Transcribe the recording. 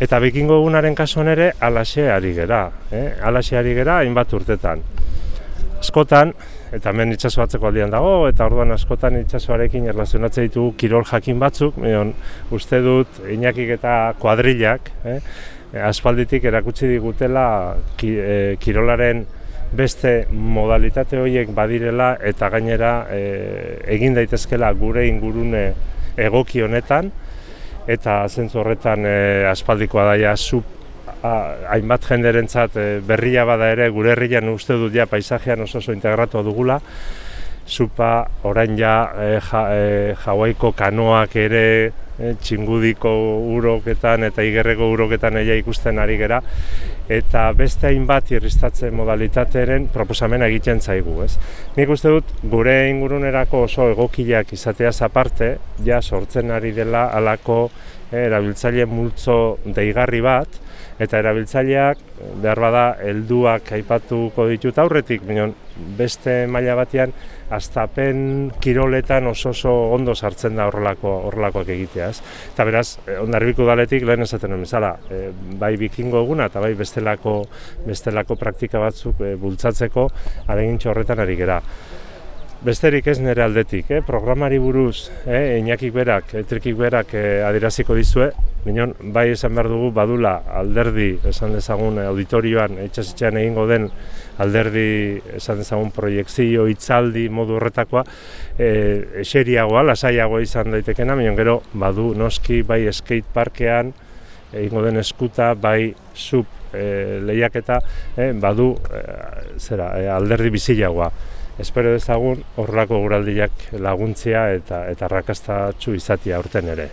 Eta bikingo egunaren kasuan ere alaxe ari gera, eh? alaxe ari gera hainbat urtetan. Askotan, eta hemen itsaso batzeko aldian dago, eta orduan askotan itsasoarekin erlazionatzen ditugu kirol jakin batzuk, mion, uste dut inakik eta kuadrilak, eh? aspalditik erakutsi digutela ki, e, kirolaren beste modalitate horiek badirela eta gainera e, egin daitezkela gure ingurune egoki honetan eta zentzu horretan e, aspaldikoa daia zu hainbat jenderentzat e, berria bada ere gure herrian uste dut ja paisajean oso oso integratua dugula Zupa orain ja e, ja, jauaiko kanoak ere e, txingudiko uroketan eta igerreko uroketan eia ikusten ari gera eta beste hainbat irristatzen modalitatearen proposamena egiten zaigu, ez? Nik uste dut gure ingurunerako oso egokileak izateaz aparte, ja sortzen ari dela alako e, erabiltzaile multzo deigarri bat, eta erabiltzaileak behar bada helduak aipatuko ditut aurretik, minon beste maila batean astapen kiroletan oso oso ondo sartzen da horrelako horrelakoak egitea, ez? Eta beraz, eh, ondarbiko daletik lehen esaten duen bezala, e, bai bikingo eguna eta bai bestelako bestelako praktika batzuk e, bultzatzeko alegintxo horretan ari gera. Besterik ez nire aldetik, eh? programari buruz, eh? inakik berak, etrikik berak eh, adiraziko dizue, minon, bai esan behar dugu badula alderdi, esan dezagun auditorioan, etxasitxean egingo den alderdi, esan dezagun proiektzio, itzaldi, modu horretakoa, eh, eseriagoa, lasaiagoa izan daitekena, minon gero, badu noski, bai skate parkean, egingo den eskuta, bai sub eh, lehiaketa, eh, badu, eh, zera, eh, alderdi bizilagoa espero dezagun horrelako guraldiak laguntzia eta eta rakastatxu izatia urten ere.